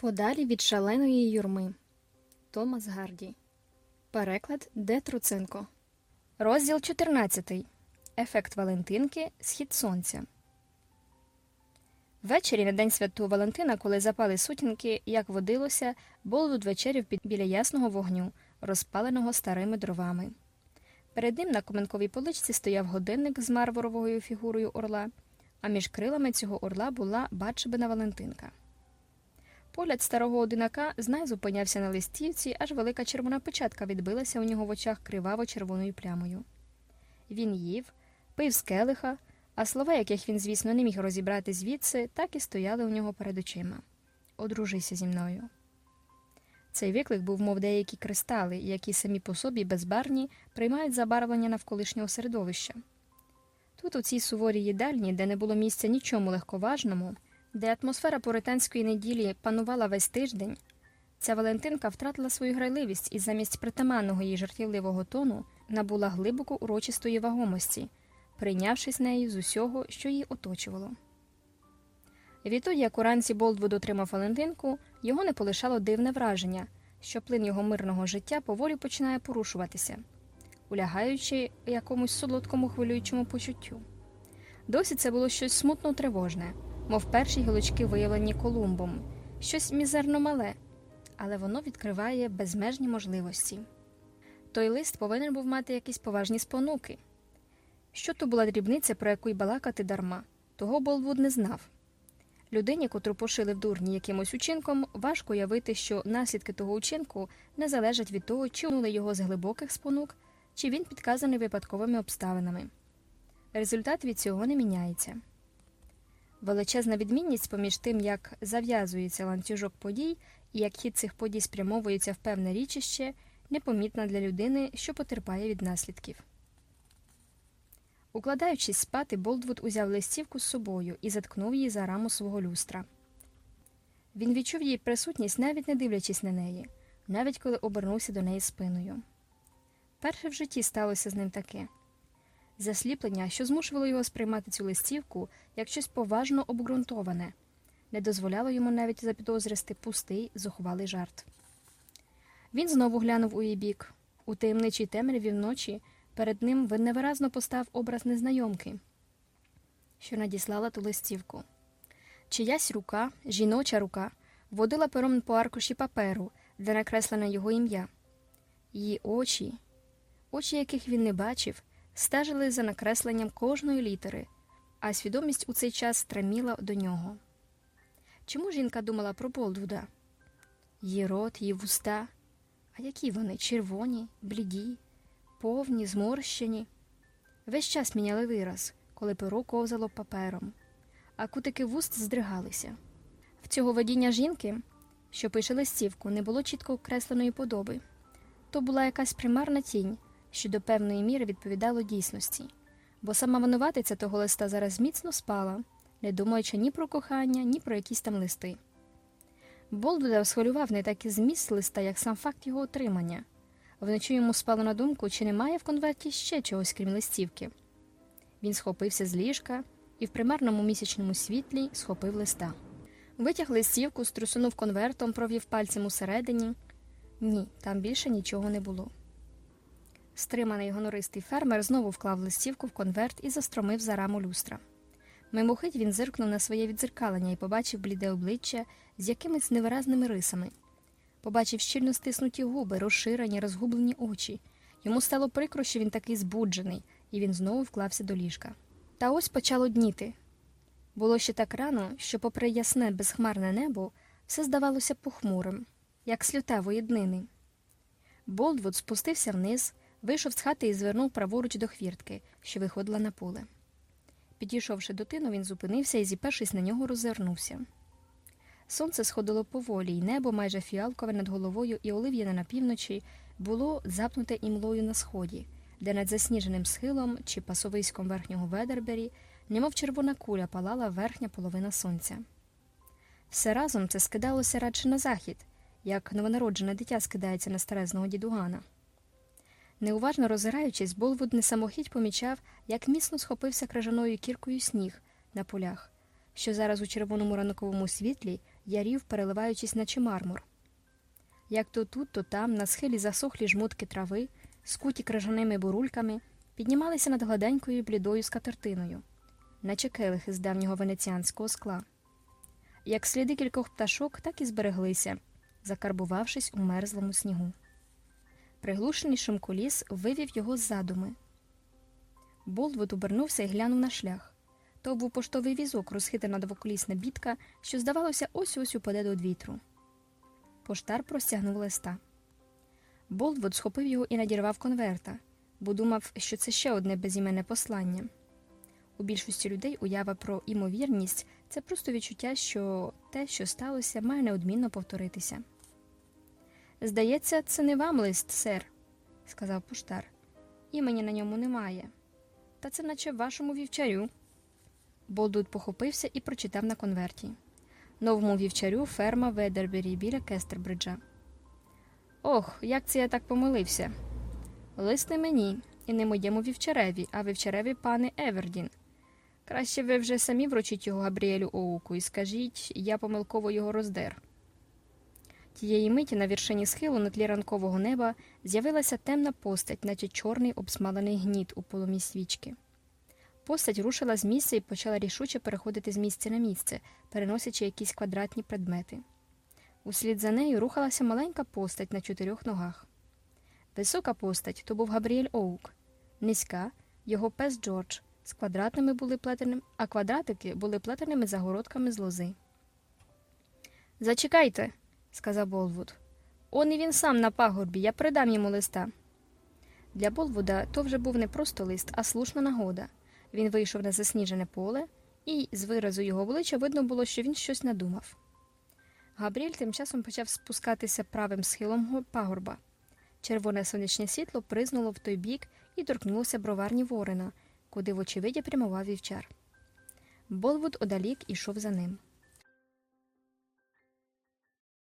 Подалі від шаленої юрми. Томас Гарді. Переклад Д. Труценко. Розділ 14. Ефект Валентинки. Схід сонця. Ввечері на день святого Валентина, коли запали сутінки, як водилося, Болвуд вечеряв під біля ясного вогню, розпаленого старими дровами. Перед ним на коменковій поличці стояв годинник з мармуровою фігурою орла, а між крилами цього орла була бачебина Валентинка. Погляд старого одинака знай зупинявся на листівці, аж велика червона печатка відбилася у нього в очах криваво червоною плямою. Він їв, пив з келиха, а слова, яких він, звісно, не міг розібрати звідси, так і стояли у нього перед очима. Одружися зі мною. Цей виклик був, мов деякі кристали, які самі по собі безбарні приймають забарвлення навколишнього середовища. Тут, у цій суворій їдальні, де не було місця нічому легковажному, де атмосфера пуританської неділі панувала весь тиждень, ця Валентинка втратила свою грайливість і замість притаманного їй жартівливого тону набула глибоко урочистої вагомості, прийнявшись нею з усього, що її оточувало. Відтоді, як уранці Болдвуд отримав Валентинку, його не полишало дивне враження, що плин його мирного життя поволі починає порушуватися, улягаючи якомусь солодкому хвилюючому почуттю. Досі це було щось смутно тривожне, мов перші гілочки виявлені Колумбом, щось мізерно мале, але воно відкриває безмежні можливості. Той лист повинен був мати якісь поважні спонуки. Що то була дрібниця, про яку й балакати дарма, того Болвуд не знав. Людині, котру пошили в дурні якимось учинком, важко уявити, що наслідки того учинку не залежать від того, чи унули його з глибоких спонук, чи він підказаний випадковими обставинами. Результат від цього не міняється. Величезна відмінність поміж тим, як зав'язується ланцюжок подій і як хід цих подій спрямовується в певне річище, непомітна для людини, що потерпає від наслідків. Укладаючись спати, Болдвуд узяв листівку з собою і заткнув її за раму свого люстра. Він відчув її присутність, навіть не дивлячись на неї, навіть коли обернувся до неї спиною. Перше в житті сталося з ним таке засліплення, що змушувало його сприймати цю листівку як щось поважно обґрунтоване, не дозволяло йому навіть запідозрити пустий, зухвалий жарт. Він знову глянув у її бік. У таємничій темряві вночі перед ним невиразно постав образ незнайомки, що надіслала ту листівку. Чиясь рука, жіноча рука, водила пером по аркуші паперу, де накреслене його ім'я. Її очі, очі, яких він не бачив, стежили за накресленням кожної літери, а свідомість у цей час стреміла до нього. Чому жінка думала про Болдвуда? Її рот, її вуста. А які вони червоні, бліді, повні, зморщені. Весь час міняли вираз, коли перо ковзало папером, а кутики вуст здригалися. В цього водіння жінки, що пише листівку, не було чітко окресленої подоби. То була якась примарна тінь, що до певної міри відповідало дійсності, бо сама винуватиця того листа зараз міцно спала, не думаючи ні про кохання, ні про якісь там листи. Болдуда схвилював не так і зміст листа, як сам факт його отримання. Вночі йому спало на думку, чи немає в конверті ще чогось крім листівки. Він схопився з ліжка і в примарному місячному світлі схопив листа. Витяг листівку, струсунув конвертом, провів пальцем усередині. Ні, там більше нічого не було. Стриманий гонористий фермер знову вклав листівку в конверт і застромив за раму люстра. Мимохить він зиркнув на своє відзеркалення і побачив бліде обличчя з якимись невиразними рисами. Побачив щільно стиснуті губи, розширені, розгублені очі. Йому стало прикро, що він такий збуджений, і він знову вклався до ліжка. Та ось почало дніти. Було ще так рано, що, попри ясне, безхмарне небо, все здавалося похмурим, як з лютевої днини. Болдвуд спустився вниз, вийшов з хати і звернув праворуч до хвіртки, що виходила на поле. Підійшовши до тину, він зупинився і, зіпершись на нього, роззирнувся. Сонце сходило поволі, і небо, майже фіалкове над головою і олив'яне на півночі, було запнуте імлою на сході, де над засніженим схилом чи пасовиськом верхнього Ведербері, немов червона куля палала верхня половина сонця. Все разом це скидалося радше на захід, як новонароджене дитя скидається на старезного дідугана. Неуважно роззираючись, Болвуд несамохідь помічав, як міцно схопився крижаною кіркою сніг на полях, що зараз у червоному ранковому світлі ярів, переливаючись наче мармур. Як то тут, то там, на схилі засохлі жмутки трави, скуті крижаними бурульками, піднімалися над гладенькою блідою скатертиною, наче келихи з давнього венеціанського скла. Як сліди кількох пташок, так і збереглися, закарбувавшись у мерзлому снігу. Приглушений шум коліс вивів його з задуми. Болдвуд обернувся і глянув на шлях. То був поштовий візок, розхитана двоколісна бітка, що, здавалося, ось ось упаде до вітру. Поштар простягнув листа. Болдвуд схопив його і надірвав конверта, бо думав, що це ще одне безіменне послання. У більшості людей уява про імовірність це просто відчуття, що те, що сталося, має неодмінно повторитися. Здається, це не вам лист, сер, сказав поштар. Імені на ньому немає. Та це наче вашому вівчарю. Болдут похопився і прочитав на конверті. Новому вівчарю ферма Ведербері біля Кестербриджа. Ох, як це я так помилився. Лист не мені, і не моєму вівчареві, а вівчареві пане Евердін. Краще ви вже самі вручіть його Габріелю Оуку і скажіть, я помилково його роздер. Тієї миті на віршині схилу на тлі ранкового неба з'явилася темна постать, наче чорний обсмалений гніт у полумі свічки. Постать рушила з місця і почала рішуче переходити з місця на місце, переносячи якісь квадратні предмети. Услід за нею рухалася маленька постать на чотирьох ногах. Висока постать то був Габріель Оук, низька його пес Джордж, з квадратними були плетеними, а квадратики були плетеними загородками з лози. Зачекайте, сказав Болвуд. Он і він сам на пагорбі, я передам йому листа. Для Болвуда то вже був не просто лист, а слушна нагода. Він вийшов на засніжене поле, і з виразу його обличчя видно було, що він щось надумав. Габріель тим часом почав спускатися правим схилом пагорба. Червоне сонячне світло признуло в той бік і торкнулося броварні ворона, куди, вочевидя, прямував вівчар. Болвуд одалік ішов за ним.